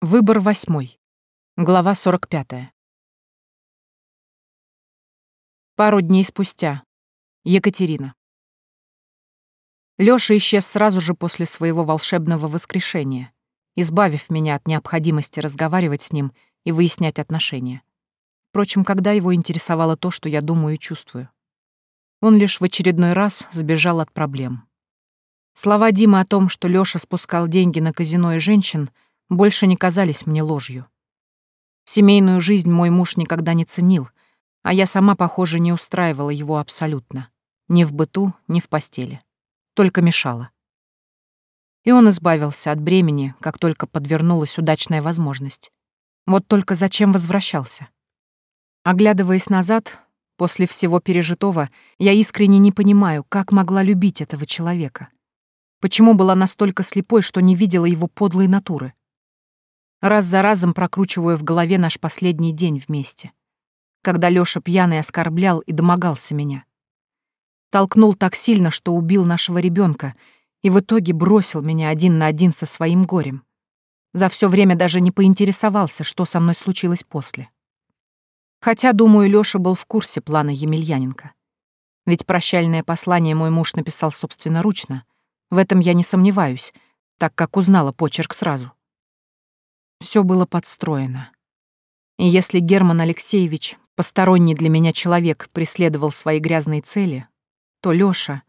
Выбор восьмой. Глава 45. Пару дней спустя. Екатерина. Лёша исчез сразу же после своего волшебного воскрешения, избавив меня от необходимости разговаривать с ним и выяснять отношения. Впрочем, когда его интересовало то, что я думаю и чувствую. Он лишь в очередной раз сбежал от проблем. Слова Димы о том, что Лёша спускал деньги на казино и женщин — больше не казались мне ложью. Семейную жизнь мой муж никогда не ценил, а я сама, похоже, не устраивала его абсолютно. Ни в быту, ни в постели. Только мешала. И он избавился от бремени, как только подвернулась удачная возможность. Вот только зачем возвращался? Оглядываясь назад, после всего пережитого, я искренне не понимаю, как могла любить этого человека. Почему была настолько слепой, что не видела его подлой натуры? раз за разом прокручивая в голове наш последний день вместе, когда Лёша пьяный оскорблял и домогался меня. Толкнул так сильно, что убил нашего ребенка и в итоге бросил меня один на один со своим горем. За все время даже не поинтересовался, что со мной случилось после. Хотя, думаю, Лёша был в курсе плана Емельяненко. Ведь прощальное послание мой муж написал собственноручно. В этом я не сомневаюсь, так как узнала почерк сразу. Все было подстроено. И если Герман Алексеевич, посторонний для меня человек, преследовал свои грязные цели, то Лёша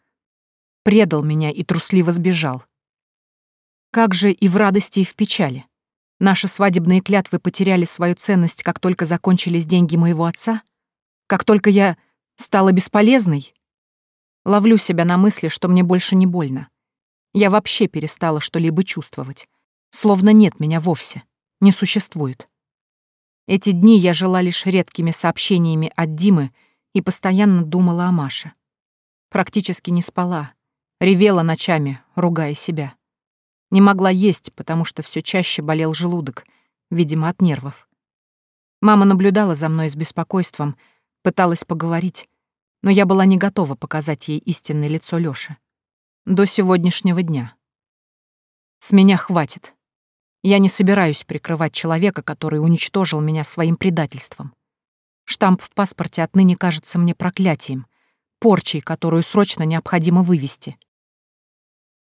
предал меня и трусливо сбежал. Как же и в радости, и в печали. Наши свадебные клятвы потеряли свою ценность, как только закончились деньги моего отца? Как только я стала бесполезной? Ловлю себя на мысли, что мне больше не больно. Я вообще перестала что-либо чувствовать. Словно нет меня вовсе не существует. Эти дни я жила лишь редкими сообщениями от Димы и постоянно думала о Маше. Практически не спала, ревела ночами, ругая себя. Не могла есть, потому что все чаще болел желудок, видимо, от нервов. Мама наблюдала за мной с беспокойством, пыталась поговорить, но я была не готова показать ей истинное лицо Лёши. До сегодняшнего дня. С меня хватит. Я не собираюсь прикрывать человека, который уничтожил меня своим предательством. Штамп в паспорте отныне кажется мне проклятием, порчей, которую срочно необходимо вывести.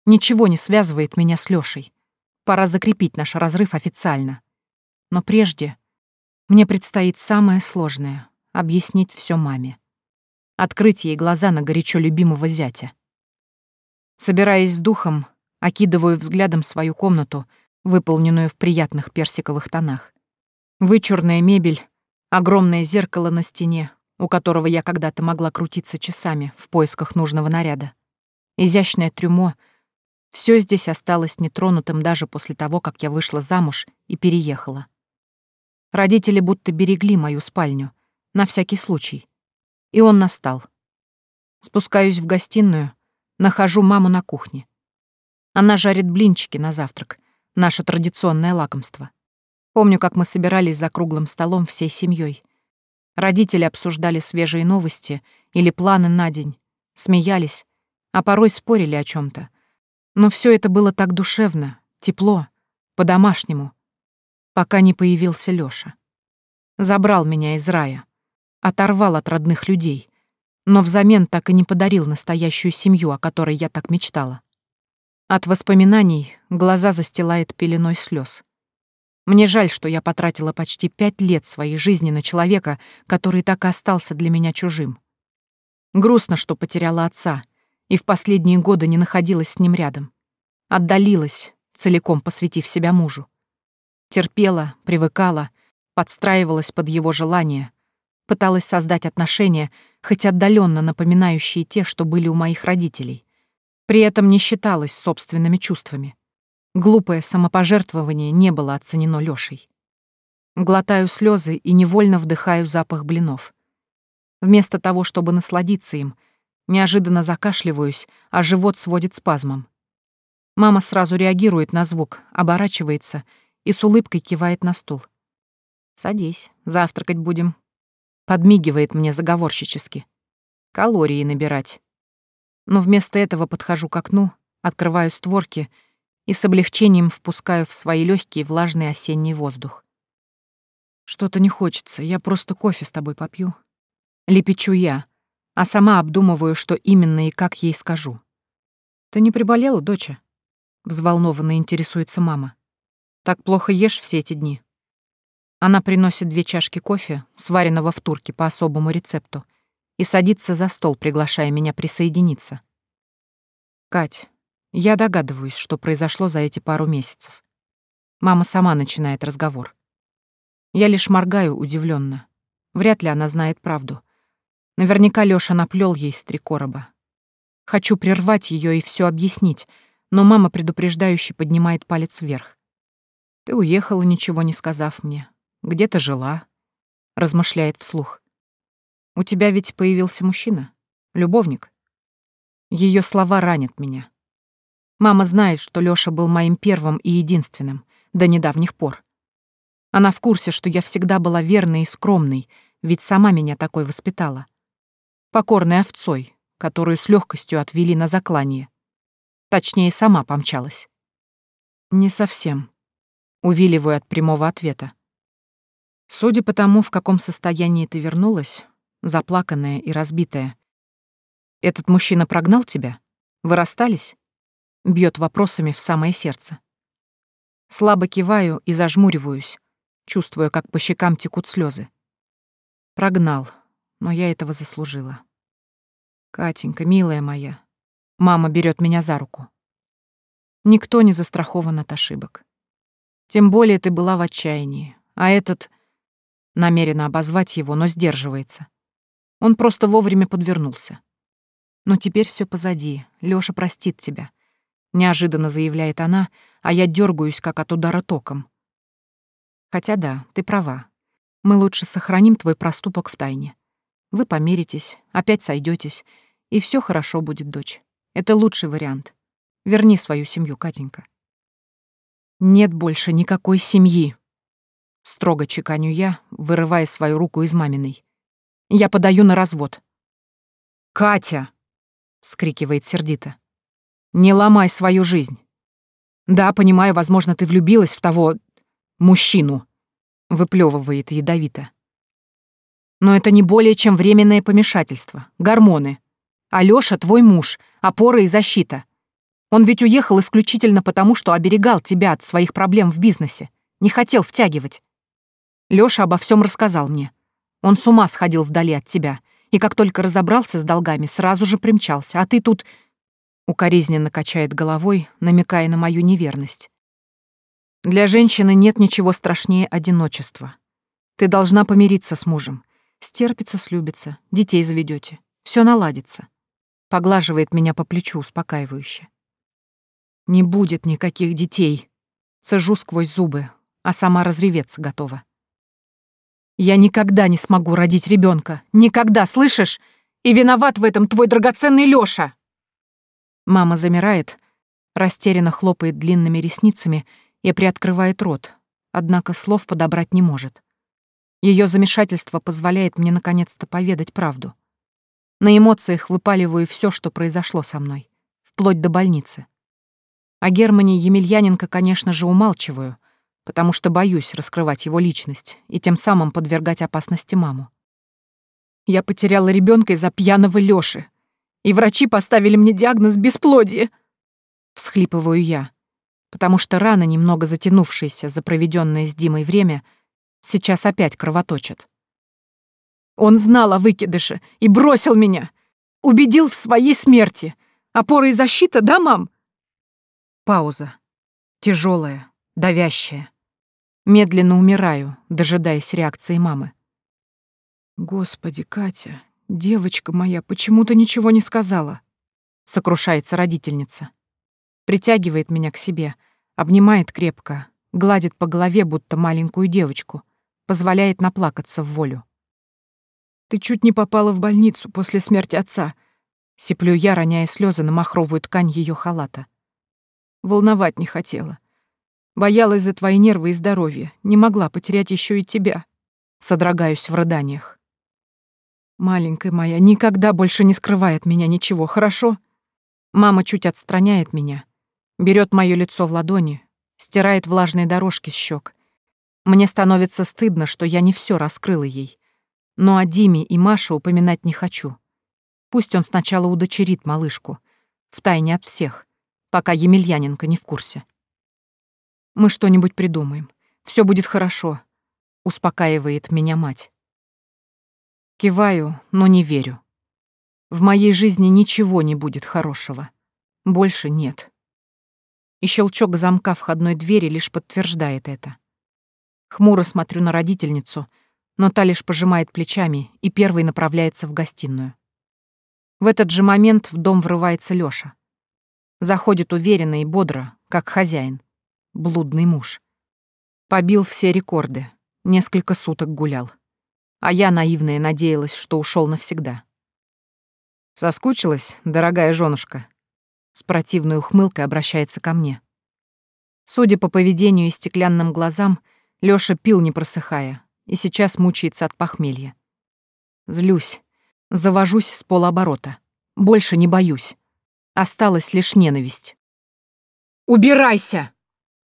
Ничего не связывает меня с Лёшей. Пора закрепить наш разрыв официально. Но прежде мне предстоит самое сложное — объяснить всё маме. Открыть ей глаза на горячо любимого зятя. Собираясь с духом, окидываю взглядом свою комнату — выполненную в приятных персиковых тонах. Вычурная мебель, огромное зеркало на стене, у которого я когда-то могла крутиться часами в поисках нужного наряда. Изящное трюмо — все здесь осталось нетронутым даже после того, как я вышла замуж и переехала. Родители будто берегли мою спальню, на всякий случай. И он настал. Спускаюсь в гостиную, нахожу маму на кухне. Она жарит блинчики на завтрак, наше традиционное лакомство. Помню, как мы собирались за круглым столом всей семьей. Родители обсуждали свежие новости или планы на день, смеялись, а порой спорили о чем то Но все это было так душевно, тепло, по-домашнему, пока не появился Лёша. Забрал меня из рая, оторвал от родных людей, но взамен так и не подарил настоящую семью, о которой я так мечтала. От воспоминаний глаза застилает пеленой слез. Мне жаль, что я потратила почти пять лет своей жизни на человека, который так и остался для меня чужим. Грустно, что потеряла отца, и в последние годы не находилась с ним рядом. Отдалилась, целиком посвятив себя мужу. Терпела, привыкала, подстраивалась под его желания, пыталась создать отношения, хоть отдаленно напоминающие те, что были у моих родителей. При этом не считалась собственными чувствами. Глупое самопожертвование не было оценено Лёшей. Глотаю слезы и невольно вдыхаю запах блинов. Вместо того, чтобы насладиться им, неожиданно закашливаюсь, а живот сводит спазмом. Мама сразу реагирует на звук, оборачивается и с улыбкой кивает на стул. «Садись, завтракать будем», — подмигивает мне заговорщически. «Калории набирать» но вместо этого подхожу к окну, открываю створки и с облегчением впускаю в свои легкие влажный осенний воздух. «Что-то не хочется, я просто кофе с тобой попью». Лепечу я, а сама обдумываю, что именно и как ей скажу. «Ты не приболела, доча?» — взволнованно интересуется мама. «Так плохо ешь все эти дни». Она приносит две чашки кофе, сваренного в турке по особому рецепту, и садится за стол, приглашая меня присоединиться. «Кать, я догадываюсь, что произошло за эти пару месяцев. Мама сама начинает разговор. Я лишь моргаю удивленно. Вряд ли она знает правду. Наверняка Лёша наплел ей с три короба. Хочу прервать ее и все объяснить, но мама предупреждающе поднимает палец вверх. «Ты уехала, ничего не сказав мне. Где-то жила?» Размышляет вслух. У тебя ведь появился мужчина, любовник. Ее слова ранят меня. Мама знает, что Лёша был моим первым и единственным до недавних пор. Она в курсе, что я всегда была верной и скромной, ведь сама меня такой воспитала. Покорной овцой, которую с легкостью отвели на заклание. Точнее, сама помчалась. Не совсем. Увиливаю от прямого ответа. Судя по тому, в каком состоянии ты вернулась, заплаканная и разбитая. «Этот мужчина прогнал тебя? Вы расстались?» Бьет вопросами в самое сердце. Слабо киваю и зажмуриваюсь, чувствуя, как по щекам текут слезы. Прогнал, но я этого заслужила. Катенька, милая моя, мама берет меня за руку. Никто не застрахован от ошибок. Тем более ты была в отчаянии, а этот намеренно обозвать его, но сдерживается. Он просто вовремя подвернулся. Но теперь все позади, Лёша простит тебя. Неожиданно заявляет она, а я дергаюсь, как от удара током. Хотя да, ты права. Мы лучше сохраним твой проступок в тайне. Вы помиритесь, опять сойдетесь, и все хорошо будет, дочь. Это лучший вариант. Верни свою семью, Катенька. Нет больше никакой семьи. Строго чеканю я, вырывая свою руку из маминой. Я подаю на развод». «Катя!» — скрикивает сердито. «Не ломай свою жизнь. Да, понимаю, возможно, ты влюбилась в того... мужчину», — выплевывает ядовито. «Но это не более чем временное помешательство, гормоны. Алёша — твой муж, опора и защита. Он ведь уехал исключительно потому, что оберегал тебя от своих проблем в бизнесе, не хотел втягивать. Лёша обо всем рассказал мне. Он с ума сходил вдали от тебя. И как только разобрался с долгами, сразу же примчался. А ты тут...» Укоризненно качает головой, намекая на мою неверность. «Для женщины нет ничего страшнее одиночества. Ты должна помириться с мужем. Стерпится, слюбится, детей заведете. Все наладится». Поглаживает меня по плечу успокаивающе. «Не будет никаких детей!» Цежу сквозь зубы, а сама разреветься готова. Я никогда не смогу родить ребенка. Никогда, слышишь? И виноват в этом твой драгоценный Лёша!» Мама замирает, растерянно хлопает длинными ресницами и приоткрывает рот, однако слов подобрать не может. Ее замешательство позволяет мне наконец-то поведать правду. На эмоциях выпаливаю все, что произошло со мной, вплоть до больницы. О Германии Емельяненко, конечно же, умалчиваю — потому что боюсь раскрывать его личность и тем самым подвергать опасности маму. Я потеряла ребенка из-за пьяного Лёши, и врачи поставили мне диагноз бесплодие. Всхлипываю я, потому что рана, немного затянувшаяся за проведенное с Димой время, сейчас опять кровоточит. Он знал о выкидыше и бросил меня. Убедил в своей смерти. Опора и защита, да, мам? Пауза. Тяжелая, давящая. Медленно умираю, дожидаясь реакции мамы. «Господи, Катя, девочка моя, почему ты ничего не сказала?» — сокрушается родительница. Притягивает меня к себе, обнимает крепко, гладит по голове, будто маленькую девочку, позволяет наплакаться в волю. «Ты чуть не попала в больницу после смерти отца», — сеплю я, роняя слезы на махровую ткань ее халата. «Волновать не хотела. Боялась за твои нервы и здоровье, не могла потерять еще и тебя. Содрогаюсь в рыданиях. Маленькая моя никогда больше не скрывает меня ничего, хорошо? Мама чуть отстраняет меня, берет мое лицо в ладони, стирает влажные дорожки с щек. Мне становится стыдно, что я не все раскрыла ей. Но о Диме и Маше упоминать не хочу. Пусть он сначала удочерит малышку, втайне от всех, пока Емельяненко не в курсе. Мы что-нибудь придумаем. Все будет хорошо», — успокаивает меня мать. Киваю, но не верю. В моей жизни ничего не будет хорошего. Больше нет. И щелчок замка входной двери лишь подтверждает это. Хмуро смотрю на родительницу, но та лишь пожимает плечами и первой направляется в гостиную. В этот же момент в дом врывается Лёша. Заходит уверенно и бодро, как хозяин блудный муж. Побил все рекорды, несколько суток гулял. А я, наивная, надеялась, что ушел навсегда. «Соскучилась, дорогая женушка?» С противной ухмылкой обращается ко мне. Судя по поведению и стеклянным глазам, Лёша пил не просыхая и сейчас мучается от похмелья. Злюсь, завожусь с полоборота. Больше не боюсь. Осталась лишь ненависть. «Убирайся!»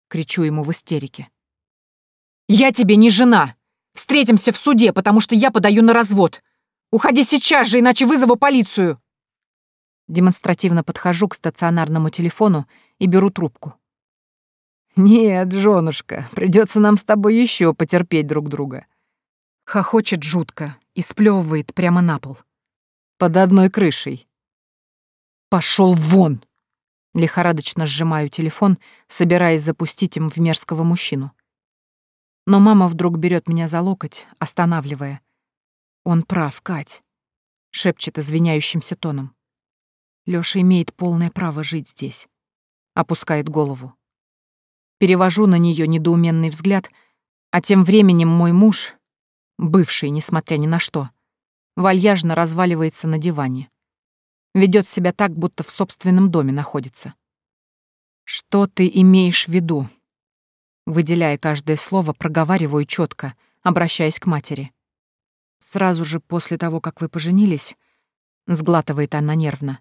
кричу ему в истерике. «Я тебе не жена! Встретимся в суде, потому что я подаю на развод! Уходи сейчас же, иначе вызову полицию!» Демонстративно подхожу к стационарному телефону и беру трубку. «Нет, женушка, придется нам с тобой еще потерпеть друг друга». Хохочет жутко и сплевывает прямо на пол. Под одной крышей. «Пошел вон!» Лихорадочно сжимаю телефон, собираясь запустить им в мерзкого мужчину. Но мама вдруг берет меня за локоть, останавливая. «Он прав, Кать», — шепчет извиняющимся тоном. «Лёша имеет полное право жить здесь», — опускает голову. Перевожу на неё недоуменный взгляд, а тем временем мой муж, бывший, несмотря ни на что, вальяжно разваливается на диване ведет себя так, будто в собственном доме находится. «Что ты имеешь в виду?» Выделяя каждое слово, проговариваю четко, обращаясь к матери. «Сразу же после того, как вы поженились», — сглатывает она нервно,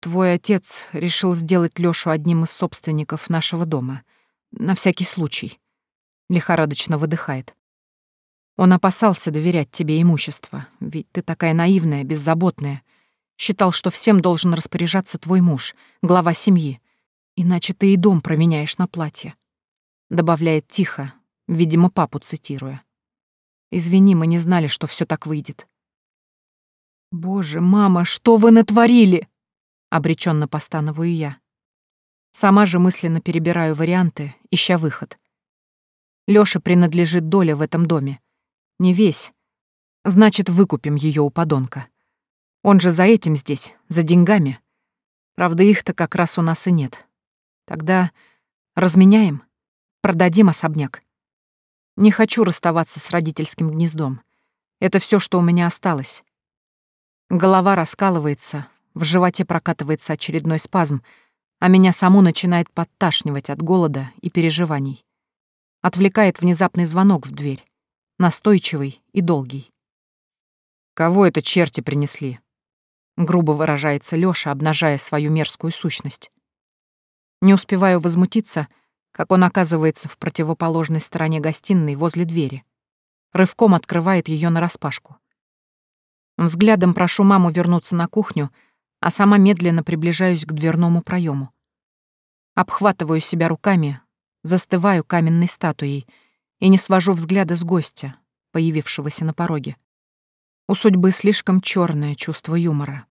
«твой отец решил сделать Лёшу одним из собственников нашего дома. На всякий случай», — лихорадочно выдыхает. Он опасался доверять тебе имущество, ведь ты такая наивная, беззаботная. Считал, что всем должен распоряжаться твой муж, глава семьи. Иначе ты и дом променяешь на платье. Добавляет тихо, видимо, папу цитируя. Извини, мы не знали, что все так выйдет. Боже, мама, что вы натворили? Обреченно постановую я. Сама же мысленно перебираю варианты, ища выход. Лёше принадлежит доля в этом доме. Не весь. Значит, выкупим ее у подонка. Он же за этим здесь, за деньгами. Правда, их-то как раз у нас и нет. Тогда разменяем, продадим особняк. Не хочу расставаться с родительским гнездом. Это все, что у меня осталось. Голова раскалывается, в животе прокатывается очередной спазм, а меня саму начинает подташнивать от голода и переживаний. Отвлекает внезапный звонок в дверь, настойчивый и долгий. «Кого это черти принесли?» грубо выражается Лёша, обнажая свою мерзкую сущность. Не успеваю возмутиться, как он оказывается в противоположной стороне гостиной возле двери. Рывком открывает её нараспашку. Взглядом прошу маму вернуться на кухню, а сама медленно приближаюсь к дверному проему. Обхватываю себя руками, застываю каменной статуей и не свожу взгляда с гостя, появившегося на пороге. У судьбы слишком черное чувство юмора.